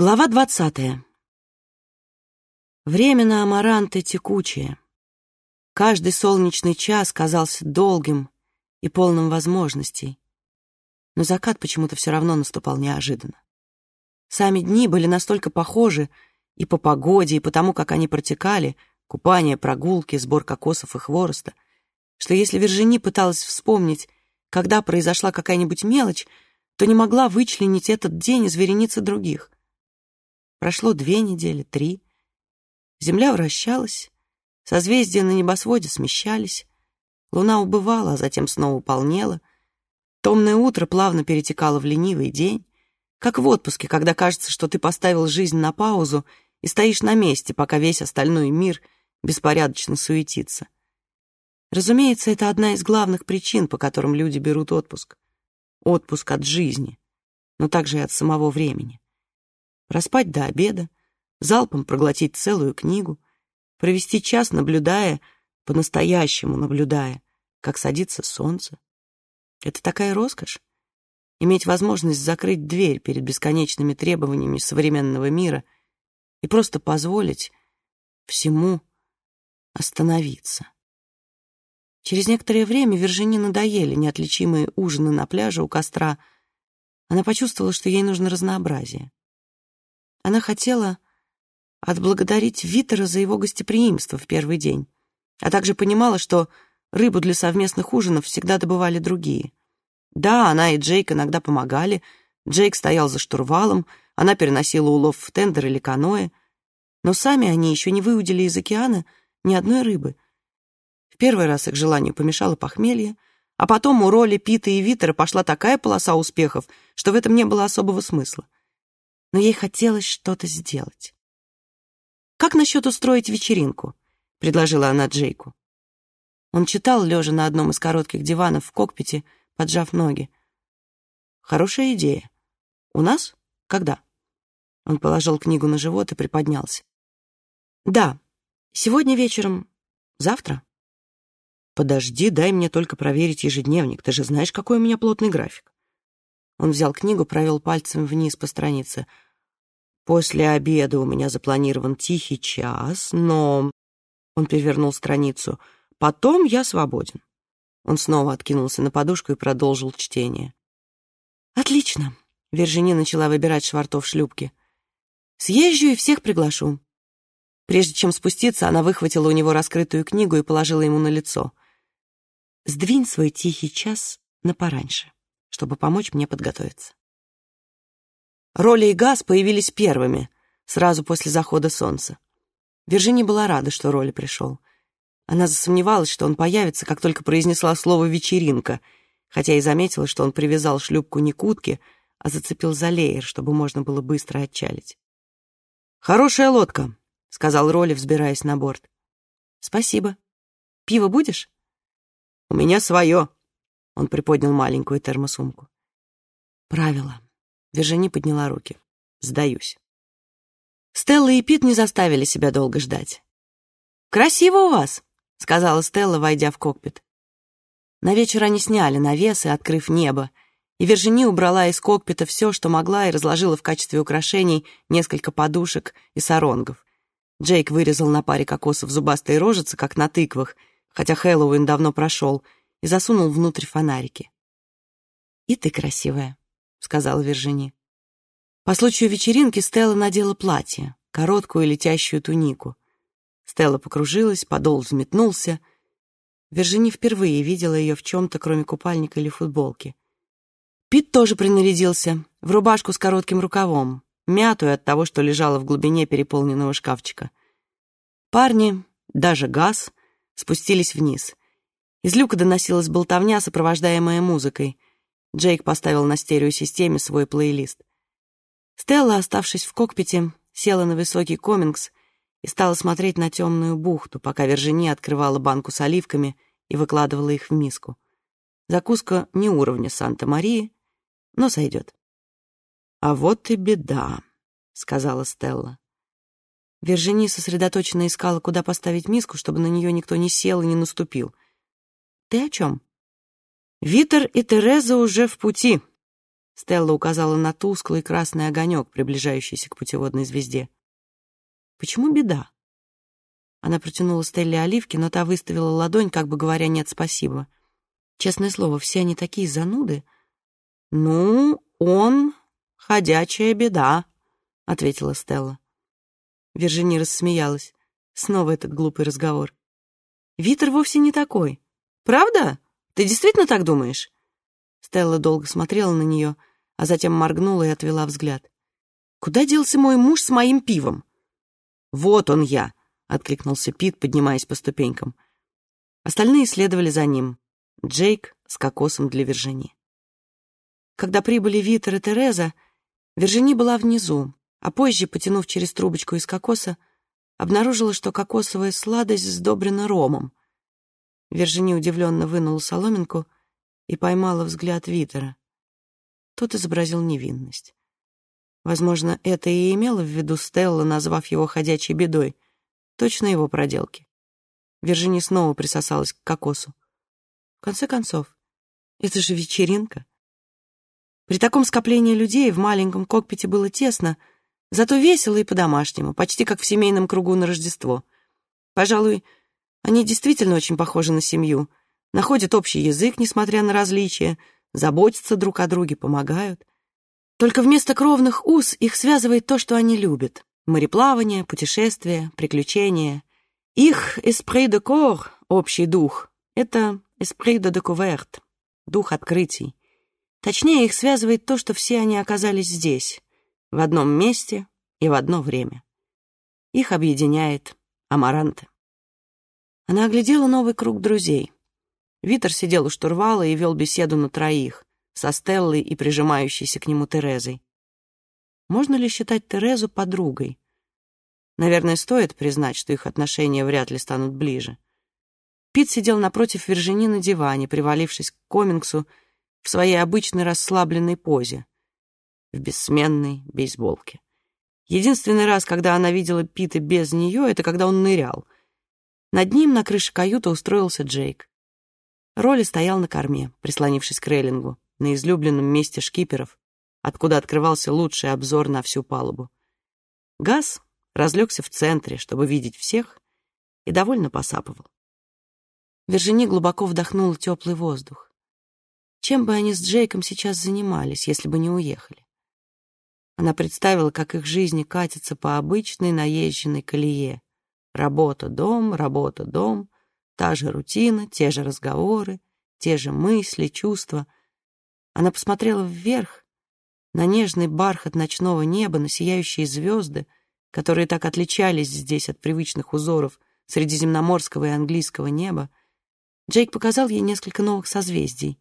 Глава двадцатая. Время на Амаранте текучее. Каждый солнечный час казался долгим и полным возможностей, но закат почему-то все равно наступал неожиданно. Сами дни были настолько похожи и по погоде, и по тому, как они протекали, купание, прогулки, сбор кокосов и хвороста, что если Вержини пыталась вспомнить, когда произошла какая-нибудь мелочь, то не могла вычленить этот день из вереницы других — Прошло две недели, три. Земля вращалась, созвездия на небосводе смещались, луна убывала, а затем снова полнела. Томное утро плавно перетекало в ленивый день, как в отпуске, когда кажется, что ты поставил жизнь на паузу и стоишь на месте, пока весь остальной мир беспорядочно суетится. Разумеется, это одна из главных причин, по которым люди берут отпуск. Отпуск от жизни, но также и от самого времени проспать до обеда, залпом проглотить целую книгу, провести час, наблюдая, по-настоящему наблюдая, как садится солнце. Это такая роскошь — иметь возможность закрыть дверь перед бесконечными требованиями современного мира и просто позволить всему остановиться. Через некоторое время Вержине надоели неотличимые ужины на пляже у костра. Она почувствовала, что ей нужно разнообразие. Она хотела отблагодарить Витера за его гостеприимство в первый день, а также понимала, что рыбу для совместных ужинов всегда добывали другие. Да, она и Джейк иногда помогали, Джейк стоял за штурвалом, она переносила улов в тендер или каноэ, но сами они еще не выудили из океана ни одной рыбы. В первый раз их желанию помешало похмелье, а потом у роли Пита и Витера пошла такая полоса успехов, что в этом не было особого смысла но ей хотелось что-то сделать. «Как насчет устроить вечеринку?» — предложила она Джейку. Он читал, лежа на одном из коротких диванов в кокпите, поджав ноги. «Хорошая идея. У нас? Когда?» Он положил книгу на живот и приподнялся. «Да, сегодня вечером. Завтра?» «Подожди, дай мне только проверить ежедневник. Ты же знаешь, какой у меня плотный график». Он взял книгу, провел пальцем вниз по странице. «После обеда у меня запланирован тихий час, но...» Он перевернул страницу. «Потом я свободен». Он снова откинулся на подушку и продолжил чтение. «Отлично!» — Вержини начала выбирать швартов шлюпки. «Съезжу и всех приглашу». Прежде чем спуститься, она выхватила у него раскрытую книгу и положила ему на лицо. «Сдвинь свой тихий час на пораньше» чтобы помочь мне подготовиться. Роли и Газ появились первыми, сразу после захода солнца. Виржини была рада, что Роли пришел. Она засомневалась, что он появится, как только произнесла слово «вечеринка», хотя и заметила, что он привязал шлюпку не к утке, а зацепил за леер, чтобы можно было быстро отчалить. «Хорошая лодка», — сказал Роли, взбираясь на борт. «Спасибо. Пиво будешь?» «У меня свое», он приподнял маленькую термосумку. Правило. Вержини подняла руки. Сдаюсь. Стелла и Пит не заставили себя долго ждать. «Красиво у вас», — сказала Стелла, войдя в кокпит. На вечер они сняли навесы, открыв небо, и Вержини убрала из кокпита все, что могла, и разложила в качестве украшений несколько подушек и саронгов. Джейк вырезал на паре кокосов зубастые рожицы, как на тыквах, хотя Хэллоуин давно прошел — и засунул внутрь фонарики. «И ты красивая», — сказала Вержини. По случаю вечеринки Стелла надела платье, короткую летящую тунику. Стелла покружилась, подол взметнулся. Вержини впервые видела ее в чем-то, кроме купальника или футболки. Пит тоже принарядился, в рубашку с коротким рукавом, мятую от того, что лежала в глубине переполненного шкафчика. Парни, даже Газ, спустились вниз. Из люка доносилась болтовня, сопровождаемая музыкой. Джейк поставил на стереосистеме свой плейлист. Стелла, оставшись в кокпите, села на высокий комингс и стала смотреть на темную бухту, пока Вержини открывала банку с оливками и выкладывала их в миску. Закуска не уровня Санта-Марии, но сойдет. «А вот и беда», — сказала Стелла. Вержини сосредоточенно искала, куда поставить миску, чтобы на нее никто не сел и не наступил — «Ты о чем?» «Витер и Тереза уже в пути», Стелла указала на тусклый красный огонек, приближающийся к путеводной звезде. «Почему беда?» Она протянула Стелле оливки, но та выставила ладонь, как бы говоря «нет, спасибо». Честное слово, все они такие зануды. «Ну, он ходячая беда», — ответила Стелла. Виржини рассмеялась. Снова этот глупый разговор. «Витер вовсе не такой. Правда? Ты действительно так думаешь?» Стелла долго смотрела на нее, а затем моргнула и отвела взгляд. «Куда делся мой муж с моим пивом?» «Вот он я!» — откликнулся Пит, поднимаясь по ступенькам. Остальные следовали за ним. Джейк с кокосом для Вержини. Когда прибыли Витер и Тереза, Вержини была внизу, а позже, потянув через трубочку из кокоса, обнаружила, что кокосовая сладость сдобрена ромом. Вержини удивленно вынула соломинку и поймала взгляд Витера. Тот изобразил невинность. Возможно, это и имела в виду Стелла, назвав его ходячей бедой. Точно его проделки. Вержини снова присосалась к кокосу. В конце концов, это же вечеринка. При таком скоплении людей в маленьком кокпите было тесно, зато весело и по-домашнему, почти как в семейном кругу на Рождество. Пожалуй, они действительно очень похожи на семью, находят общий язык, несмотря на различия, заботятся друг о друге, помогают. Только вместо кровных уз их связывает то, что они любят. Мореплавание, путешествия, приключения. Их «esprit de corps» — общий дух — это «esprit de découverte» — дух открытий. Точнее, их связывает то, что все они оказались здесь, в одном месте и в одно время. Их объединяет Амаранте. Она оглядела новый круг друзей. Витер сидел у штурвала и вел беседу на троих со Стеллой и прижимающейся к нему Терезой. Можно ли считать Терезу подругой? Наверное, стоит признать, что их отношения вряд ли станут ближе. Пит сидел напротив Вержини на диване, привалившись к комингсу в своей обычной расслабленной позе, в бессменной бейсболке. Единственный раз, когда она видела Пита без нее, это когда он нырял. Над ним на крыше каюты устроился Джейк. Роли стоял на корме, прислонившись к рейлингу на излюбленном месте шкиперов, откуда открывался лучший обзор на всю палубу. Газ разлегся в центре, чтобы видеть всех, и довольно посапывал. Вержини глубоко вдохнула теплый воздух. Чем бы они с Джейком сейчас занимались, если бы не уехали? Она представила, как их жизни катятся по обычной наезженной колее. Работа, дом, работа, дом, та же рутина, те же разговоры, те же мысли, чувства — она посмотрела вверх, на нежный бархат ночного неба, на сияющие звезды, которые так отличались здесь от привычных узоров средиземноморского и английского неба. Джейк показал ей несколько новых созвездий.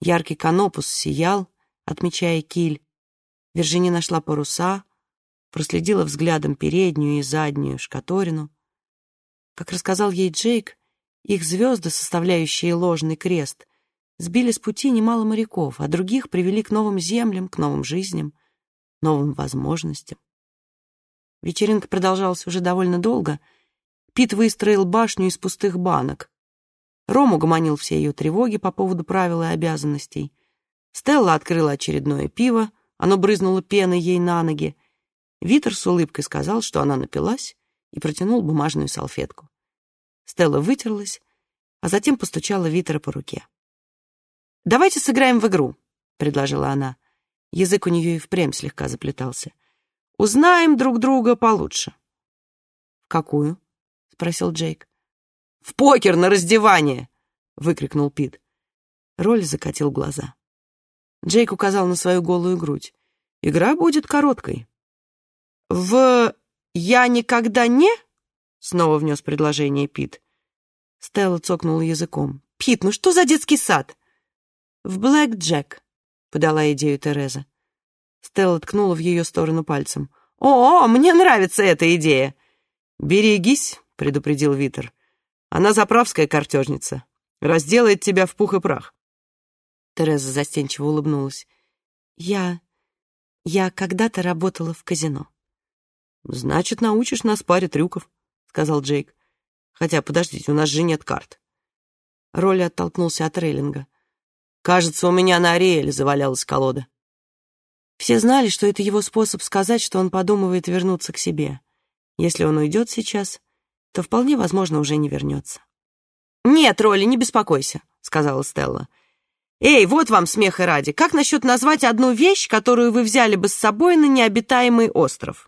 Яркий канопус сиял, отмечая киль. Виржини нашла паруса, проследила взглядом переднюю и заднюю шкаторину. Как рассказал ей Джейк, их звезды, составляющие ложный крест, сбили с пути немало моряков, а других привели к новым землям, к новым жизням, новым возможностям. Вечеринка продолжалась уже довольно долго. Пит выстроил башню из пустых банок. Ром угомонил все ее тревоги по поводу правил и обязанностей. Стелла открыла очередное пиво, оно брызнуло пеной ей на ноги. Витер с улыбкой сказал, что она напилась, и протянул бумажную салфетку. Стелла вытерлась, а затем постучала Витера по руке. «Давайте сыграем в игру», — предложила она. Язык у нее и впрямь слегка заплетался. «Узнаем друг друга получше». «В какую?» — спросил Джейк. «В покер на раздевание!» — выкрикнул Пит. Роль закатил глаза. Джейк указал на свою голую грудь. «Игра будет короткой». «В «Я никогда не?» — снова внес предложение Пит. Стелла цокнула языком. «Пит, ну что за детский сад?» «В Блэк Джек», — подала идею Тереза. Стелла ткнула в ее сторону пальцем. «О, мне нравится эта идея!» «Берегись», — предупредил Витер. «Она заправская картежница. Разделает тебя в пух и прах». Тереза застенчиво улыбнулась. «Я... я когда-то работала в казино». «Значит, научишь нас паре трюков», — сказал Джейк. «Хотя, подождите, у нас же нет карт». Роли оттолкнулся от рейлинга. Кажется, у меня на Ариэле завалялась колода. Все знали, что это его способ сказать, что он подумывает вернуться к себе. Если он уйдет сейчас, то вполне возможно уже не вернется. «Нет, Роли, не беспокойся», — сказала Стелла. «Эй, вот вам смеха ради. Как насчет назвать одну вещь, которую вы взяли бы с собой на необитаемый остров?»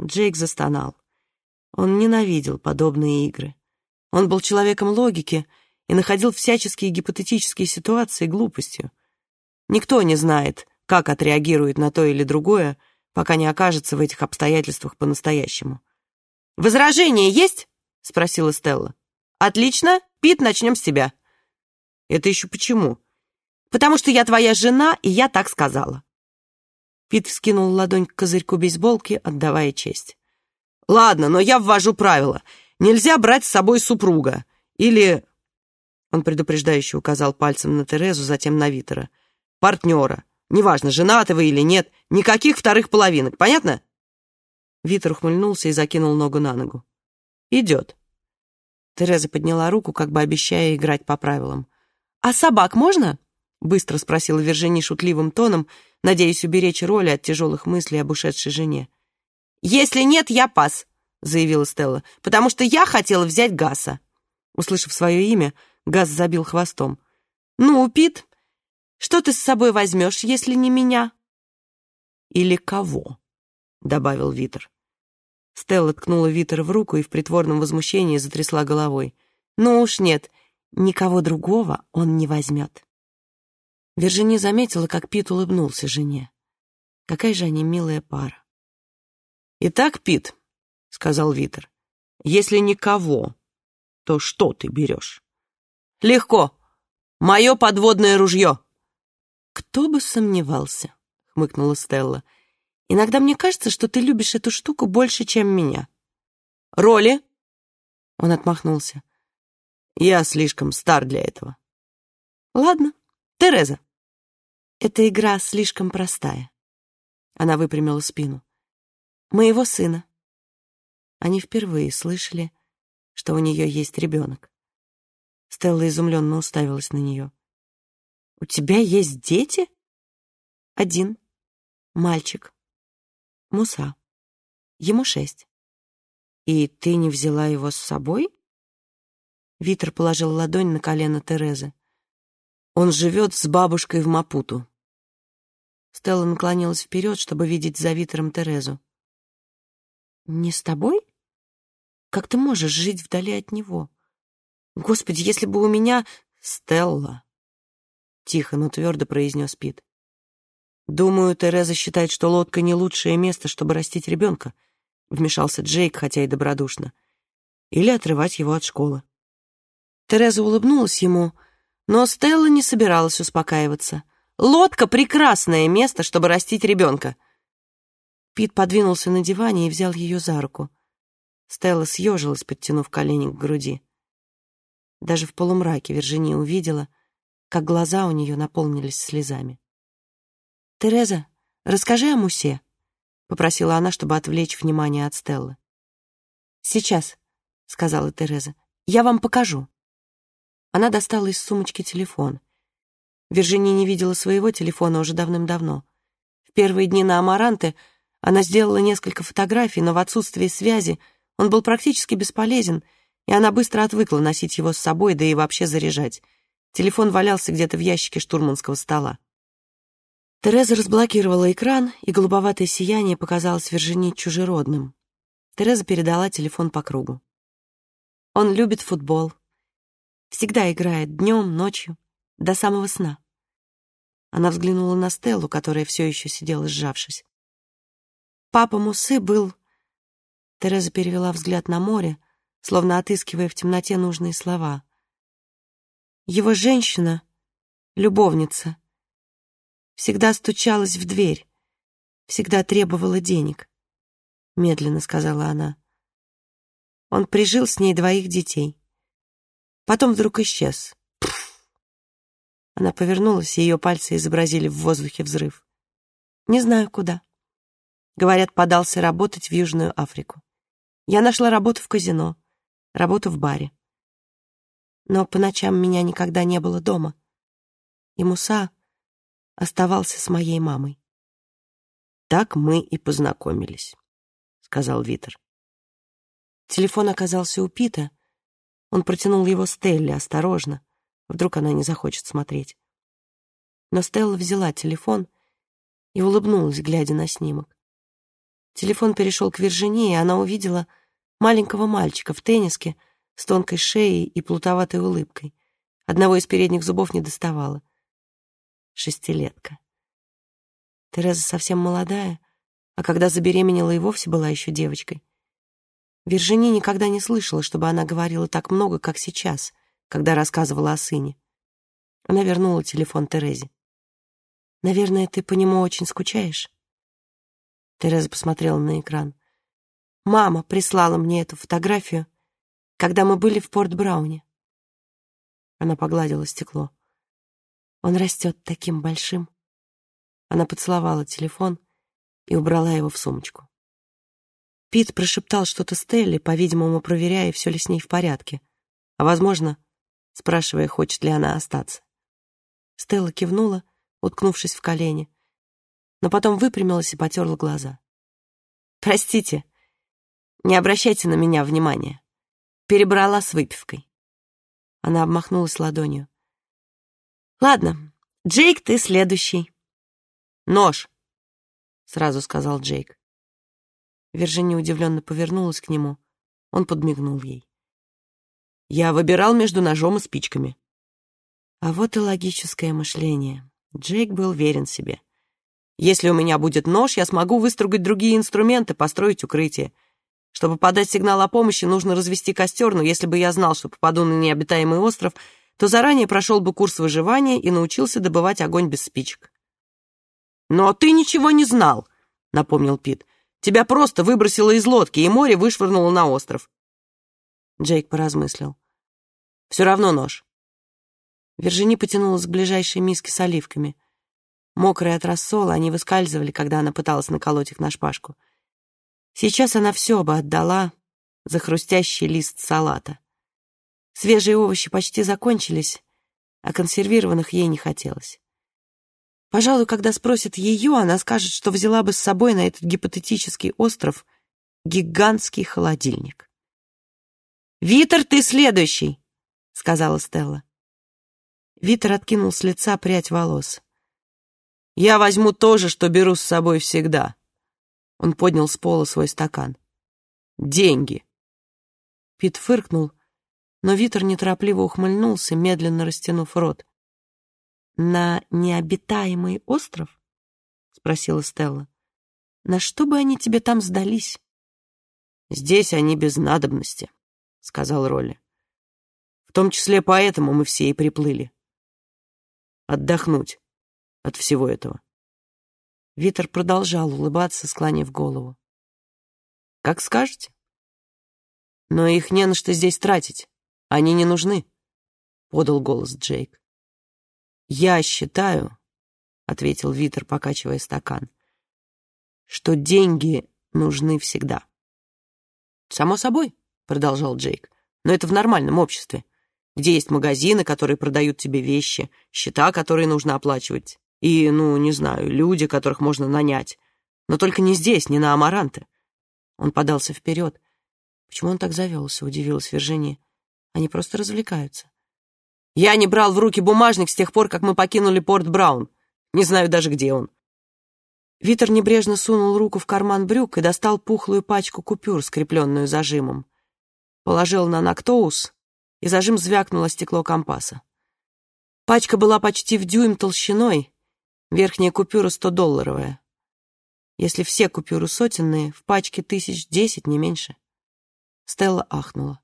Джейк застонал. Он ненавидел подобные игры. Он был человеком логики и находил всяческие гипотетические ситуации глупостью. Никто не знает, как отреагирует на то или другое, пока не окажется в этих обстоятельствах по-настоящему. «Возражения есть?» — спросила Стелла. «Отлично. Пит, начнем с тебя». «Это еще почему?» «Потому что я твоя жена, и я так сказала». Пит вскинул ладонь к козырьку бейсболки, отдавая честь. «Ладно, но я ввожу правила. Нельзя брать с собой супруга. Или...» Он предупреждающе указал пальцем на Терезу, затем на Витера. «Партнера. Неважно, женаты вы или нет. Никаких вторых половинок. Понятно?» Витер ухмыльнулся и закинул ногу на ногу. «Идет». Тереза подняла руку, как бы обещая играть по правилам. «А собак можно?» — быстро спросила Вержини шутливым тоном, надеясь уберечь роли от тяжелых мыслей об ушедшей жене. «Если нет, я пас», — заявила Стелла, «потому что я хотела взять Гаса». Услышав свое имя, Гас забил хвостом. «Ну, Пит, что ты с собой возьмешь, если не меня?» «Или кого?» — добавил Витер. Стелла ткнула Витера в руку и в притворном возмущении затрясла головой. «Ну уж нет, никого другого он не возьмет». Вержини заметила, как Пит улыбнулся жене. Какая же они милая пара. «Итак, Пит», — сказал Витер, — «если никого, то что ты берешь?» «Легко. Мое подводное ружье». «Кто бы сомневался», — хмыкнула Стелла. Иногда мне кажется, что ты любишь эту штуку больше, чем меня. Роли? Он отмахнулся. Я слишком стар для этого. Ладно, Тереза. Эта игра слишком простая. Она выпрямила спину. Моего сына. Они впервые слышали, что у нее есть ребенок. Стелла изумленно уставилась на нее. «У тебя есть дети?» «Один. Мальчик. Муса. Ему шесть. И ты не взяла его с собой? Витер положил ладонь на колено Терезы. Он живет с бабушкой в Мапуту. Стелла наклонилась вперед, чтобы видеть за Витером Терезу. «Не с тобой? Как ты можешь жить вдали от него? Господи, если бы у меня...» «Стелла!» — тихо, но твердо произнес Пит. «Думаю, Тереза считает, что лодка не лучшее место, чтобы растить ребенка», — вмешался Джейк, хотя и добродушно. «Или отрывать его от школы». Тереза улыбнулась ему, но Стелла не собиралась успокаиваться. «Лодка — прекрасное место, чтобы растить ребенка!» Пит подвинулся на диване и взял ее за руку. Стелла съежилась, подтянув колени к груди. Даже в полумраке Виржиния увидела, как глаза у нее наполнились слезами. «Тереза, расскажи о Мусе», — попросила она, чтобы отвлечь внимание от Стеллы. «Сейчас», — сказала Тереза, — «я вам покажу». Она достала из сумочки телефон. Виржиния не видела своего телефона уже давным-давно. В первые дни на Амаранте она сделала несколько фотографий, но в отсутствие связи он был практически бесполезен, и она быстро отвыкла носить его с собой, да и вообще заряжать. Телефон валялся где-то в ящике штурманского стола. Тереза разблокировала экран, и голубоватое сияние показалось Вержини чужеродным. Тереза передала телефон по кругу. Он любит футбол. Всегда играет днем, ночью, до самого сна. Она взглянула на Стеллу, которая все еще сидела, сжавшись. Папа Мусы был... Тереза перевела взгляд на море, словно отыскивая в темноте нужные слова. Его женщина — любовница — всегда стучалась в дверь, всегда требовала денег, — медленно сказала она. Он прижил с ней двоих детей. Потом вдруг исчез. Пфф. Она повернулась, и ее пальцы изобразили в воздухе взрыв. Не знаю, куда. Говорят, подался работать в Южную Африку. Я нашла работу в казино, работу в баре. Но по ночам меня никогда не было дома. И Муса оставался с моей мамой. так мы и познакомились», — сказал Витер. Телефон оказался у Пита. Он протянул его Стелле осторожно. Вдруг она не захочет смотреть. Но Стелла взяла телефон и улыбнулась, глядя на снимок. Телефон перешел к Виржине, и она увидела маленького мальчика в тенниске с тонкой шеей и плутоватой улыбкой. Одного из передних зубов не доставала. Шестилетка. Тереза совсем молодая, а когда забеременела и вовсе была еще девочкой. Виржини никогда не слышала, чтобы она говорила так много, как сейчас, когда рассказывала о сыне. Она вернула телефон Терезе. «Наверное, ты по нему очень скучаешь?» Тереза посмотрела на экран. «Мама прислала мне эту фотографию, когда мы были в Порт-Брауне». Она погладила стекло. «Он растет таким большим». Она поцеловала телефон и убрала его в сумочку. Пит прошептал что-то Стелле, по-видимому, проверяя, все ли с ней в порядке. А, возможно, спрашивая, хочет ли она остаться. Стелла кивнула, уткнувшись в колени, но потом выпрямилась и потерла глаза. «Простите, не обращайте на меня внимания. Перебрала с выпивкой». Она обмахнулась ладонью. «Ладно, Джейк, ты следующий». «Нож», — сразу сказал Джейк. Виржиния удивленно повернулась к нему. Он подмигнул ей. «Я выбирал между ножом и спичками». А вот и логическое мышление. Джейк был верен себе. «Если у меня будет нож, я смогу выстругать другие инструменты, построить укрытие. Чтобы подать сигнал о помощи, нужно развести костер, но если бы я знал, что попаду на необитаемый остров, то заранее прошел бы курс выживания и научился добывать огонь без спичек». «Но ты ничего не знал», — напомнил Пит. Тебя просто выбросило из лодки, и море вышвырнуло на остров. Джейк поразмыслил. Все равно нож. Вержини потянулась к ближайшей миске с оливками. Мокрые от рассола, они выскальзывали, когда она пыталась наколоть их на шпажку. Сейчас она все бы отдала за хрустящий лист салата. Свежие овощи почти закончились, а консервированных ей не хотелось. Пожалуй, когда спросят ее, она скажет, что взяла бы с собой на этот гипотетический остров гигантский холодильник. «Витер, ты следующий!» — сказала Стелла. Витер откинул с лица прядь волос. «Я возьму то же, что беру с собой всегда». Он поднял с пола свой стакан. «Деньги». Пит фыркнул, но Витер неторопливо ухмыльнулся, медленно растянув рот на необитаемый остров?» — спросила Стелла. «На что бы они тебе там сдались?» «Здесь они без надобности», — сказал Ролли. «В том числе поэтому мы все и приплыли. Отдохнуть от всего этого». Витер продолжал улыбаться, склонив голову. «Как скажете. Но их не на что здесь тратить. Они не нужны», — подал голос Джейк. «Я считаю», — ответил Витер, покачивая стакан, «что деньги нужны всегда». «Само собой», — продолжал Джейк, «но это в нормальном обществе, где есть магазины, которые продают тебе вещи, счета, которые нужно оплачивать, и, ну, не знаю, люди, которых можно нанять. Но только не здесь, не на Амаранте». Он подался вперед. «Почему он так завелся?» — удивилась Виржиния. «Они просто развлекаются». Я не брал в руки бумажник с тех пор, как мы покинули Порт Браун. Не знаю даже, где он. Витер небрежно сунул руку в карман брюк и достал пухлую пачку купюр, скрепленную зажимом. Положил на Нактоус, и зажим звякнуло стекло компаса. Пачка была почти в дюйм толщиной, верхняя купюра стодолларовая. Если все купюры сотенные, в пачке тысяч десять, не меньше. Стелла ахнула.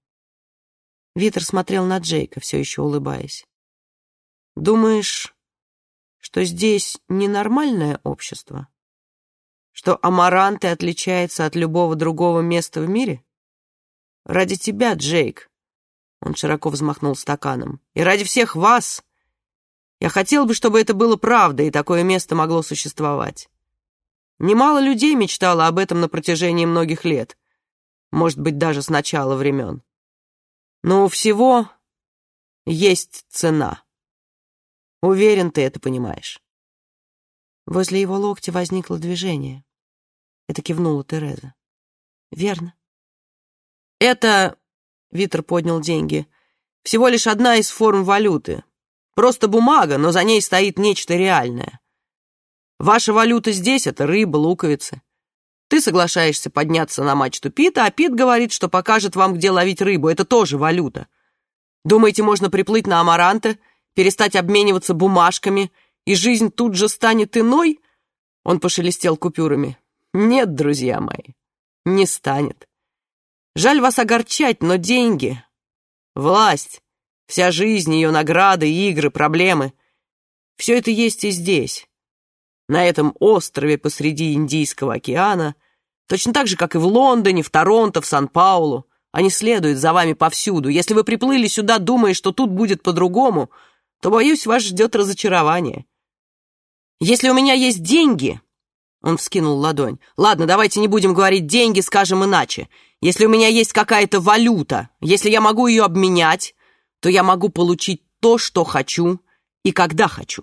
Витер смотрел на Джейка, все еще улыбаясь. «Думаешь, что здесь ненормальное общество? Что Амаранты отличается от любого другого места в мире? Ради тебя, Джейк!» Он широко взмахнул стаканом. «И ради всех вас! Я хотел бы, чтобы это было правдой, и такое место могло существовать. Немало людей мечтало об этом на протяжении многих лет, может быть, даже с начала времен. Но у всего есть цена. Уверен, ты это понимаешь. Возле его локтя возникло движение. Это кивнула Тереза. Верно. Это, Витер поднял деньги, всего лишь одна из форм валюты. Просто бумага, но за ней стоит нечто реальное. Ваша валюта здесь — это рыба, луковицы. Ты соглашаешься подняться на мачту Пита, а Пит говорит, что покажет вам, где ловить рыбу. Это тоже валюта. Думаете, можно приплыть на Амаранте, перестать обмениваться бумажками, и жизнь тут же станет иной? Он пошелестел купюрами. Нет, друзья мои, не станет. Жаль вас огорчать, но деньги, власть, вся жизнь, ее награды, игры, проблемы — все это есть и здесь на этом острове посреди Индийского океана, точно так же, как и в Лондоне, в Торонто, в Сан-Паулу. Они следуют за вами повсюду. Если вы приплыли сюда, думая, что тут будет по-другому, то, боюсь, вас ждет разочарование. Если у меня есть деньги, он вскинул ладонь. Ладно, давайте не будем говорить деньги, скажем иначе. Если у меня есть какая-то валюта, если я могу ее обменять, то я могу получить то, что хочу и когда хочу.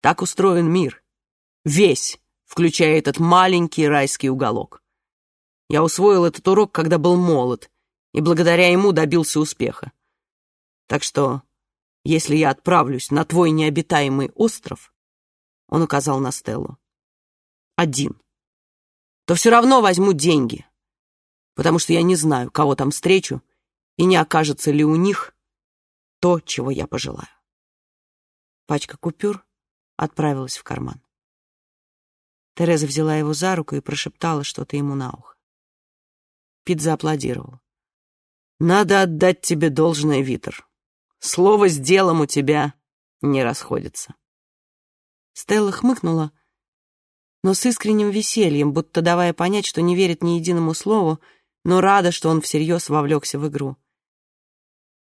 Так устроен мир. Весь, включая этот маленький райский уголок. Я усвоил этот урок, когда был молод, и благодаря ему добился успеха. Так что, если я отправлюсь на твой необитаемый остров, он указал на Стеллу, один, то все равно возьму деньги, потому что я не знаю, кого там встречу, и не окажется ли у них то, чего я пожелаю. Пачка купюр отправилась в карман. Тереза взяла его за руку и прошептала что-то ему на ухо. Пит зааплодировал. «Надо отдать тебе должное, Витер. Слово с делом у тебя не расходится». Стелла хмыкнула, но с искренним весельем, будто давая понять, что не верит ни единому слову, но рада, что он всерьез вовлекся в игру.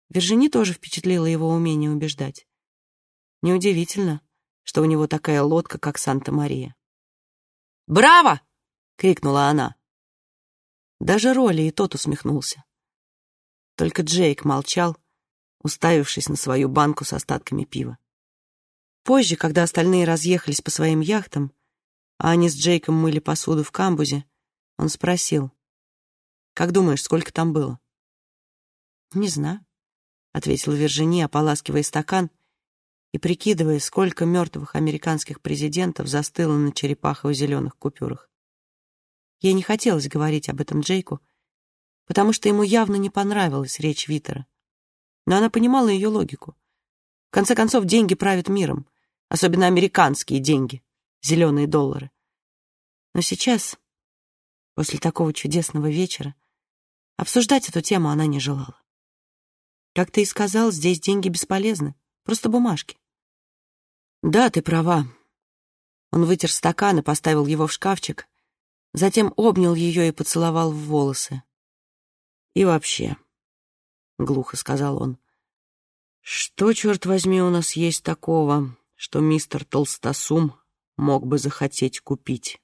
Вержини тоже впечатлило его умение убеждать. Неудивительно, что у него такая лодка, как Санта-Мария. «Браво!» — крикнула она. Даже Роли и тот усмехнулся. Только Джейк молчал, уставившись на свою банку с остатками пива. Позже, когда остальные разъехались по своим яхтам, а они с Джейком мыли посуду в камбузе, он спросил, «Как думаешь, сколько там было?» «Не знаю», — ответила Виржини, ополаскивая стакан и прикидывая, сколько мертвых американских президентов застыло на черепахово-зеленых купюрах. Ей не хотелось говорить об этом Джейку, потому что ему явно не понравилась речь Витера. Но она понимала ее логику. В конце концов, деньги правят миром, особенно американские деньги, зеленые доллары. Но сейчас, после такого чудесного вечера, обсуждать эту тему она не желала. Как ты и сказал, здесь деньги бесполезны. Просто бумажки. Да, ты права. Он вытер стакан и поставил его в шкафчик, затем обнял ее и поцеловал в волосы. И вообще, — глухо сказал он, — что, черт возьми, у нас есть такого, что мистер Толстосум мог бы захотеть купить?